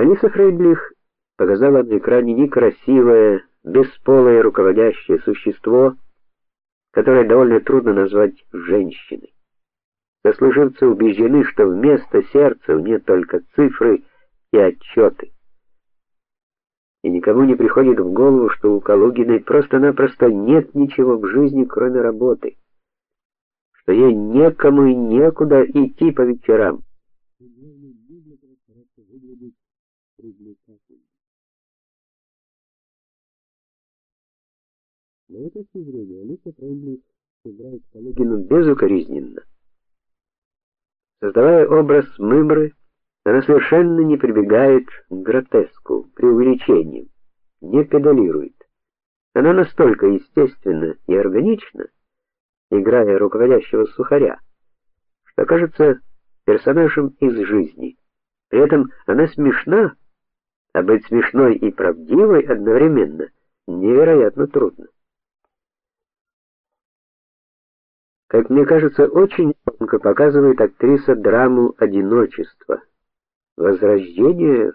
Алиса Фрейдлих показала на экране некрасивое, бесполое руководящее существо, которое довольно трудно назвать женщиной. Сослуживцы убеждены, что вместо сердца у нее только цифры и отчеты. И никому не приходит в голову, что у Калугиной просто-напросто нет ничего в жизни, кроме работы. Что ей некому и некуда идти по вечерам. На этой зрения Алиса Фреймлих играет Калугину безукоризненно. Создавая образ Мымры, она совершенно не прибегает к гротеску, преувеличениям, не педалирует. Она настолько естественна и органична, играя руководящего сухаря, что кажется персонажем из жизни. При этом она смешна, а быть смешной и правдивой одновременно невероятно трудно. Как мне кажется, очень тонко показывает актриса драму одиночества, возрождение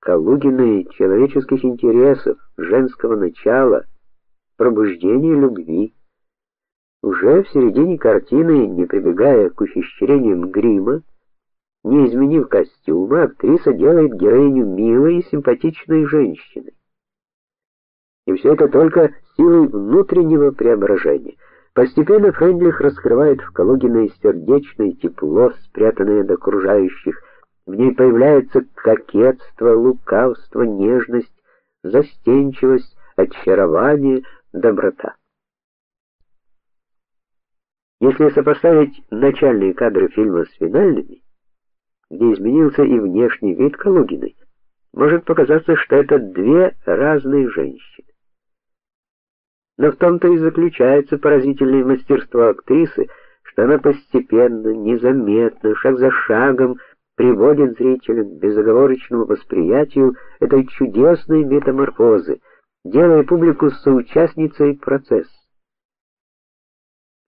Калугиной человеческих интересов, женского начала, пробуждение любви. Уже в середине картины, не прибегая к ухищрениям грима, не изменив костюма, актриса делает героиню милой и симпатичной женщиной. И все это только силой внутреннего преображения. Постепенно Фрейдлих раскрывает в Калугиной сердечное тепло, спрятанное от окружающих. В ней появляется кокетство, лукавство, нежность, застенчивость, очарование, доброта. Если сопоставить начальные кадры фильма с финальными, где изменился и внешний вид Калугиной, может показаться, что это две разные женщины. Но в том-то и заключается поразительное мастерство актрисы, что она постепенно, незаметно, шаг за шагом приводит зрителя к безоговорочному восприятию этой чудесной метаморфозы, делая публику соучастницей процесса.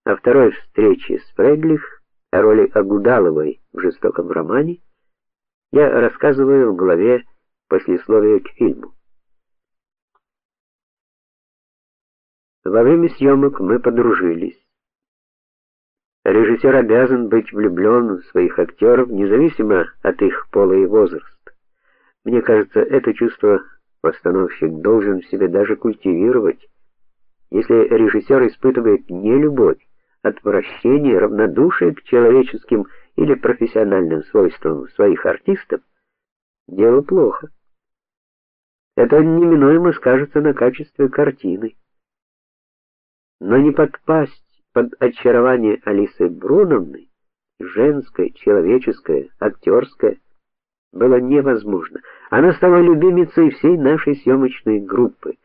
О второй встрече с Фрейдлих, о роли Агудаловой в жестоком романе, я рассказываю в главе послесловия к фильму. Во время съемок мы подружились. Режиссер обязан быть влюблен в своих актеров, независимо от их пола и возраста. Мне кажется, это чувство постановщик должен в себе даже культивировать. Если режиссер испытывает не отвращение, равнодушие к человеческим или профессиональным свойствам своих артистов, дело плохо. Это неминуемо скажется на качестве картины но не подпасть под очарование Алисы Бруновны, женское, человеческое, актерское, было невозможно. Она стала любимицей всей нашей съемочной группы.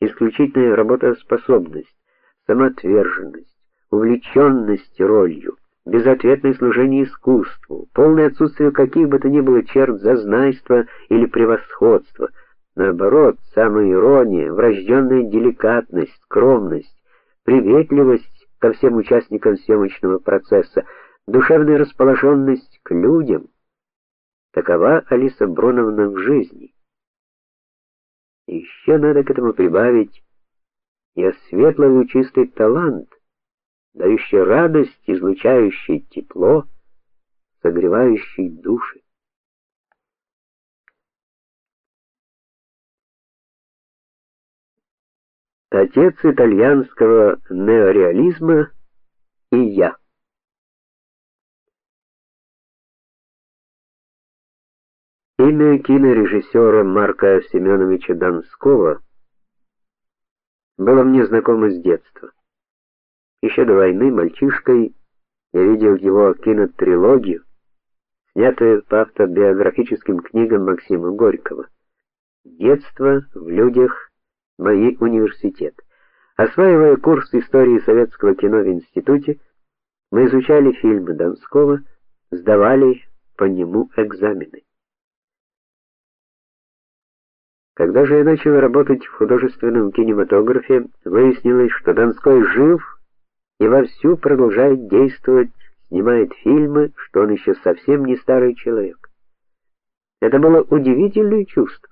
Исключительная работоспособность, самоотверженность, увлеченность ролью, безответное служение искусству, полное отсутствие каких бы то ни было черт зазнайства или превосходства, наоборот, самая ирония, врожденная деликатность, скромность, приветливость ко всем участникам съемочного процесса, душевная расположенность к людям. Такова Алиса Броновна в жизни. Еще надо к этому прибавить и светлый лучистый талант, дающий радость, излучающий тепло, согревающий души. Отец итальянского неореализма и я. Имя кинорежиссера Марка Семеновича Донского было мне знакомо с детства. Еще до войны мальчишкой я видел его кинотрилогию, снятую по автобиографическим книгам Максима Горького. Детство в людях мои университет. Осваивая курс истории советского кино в институте, мы изучали фильмы Донского, сдавали по нему экзамены. Когда же я начал работать в художественном кинематографе, выяснилось, что Донской жив и вовсю продолжает действовать, снимает фильмы, что он еще совсем не старый человек. Это было удивительное чувство.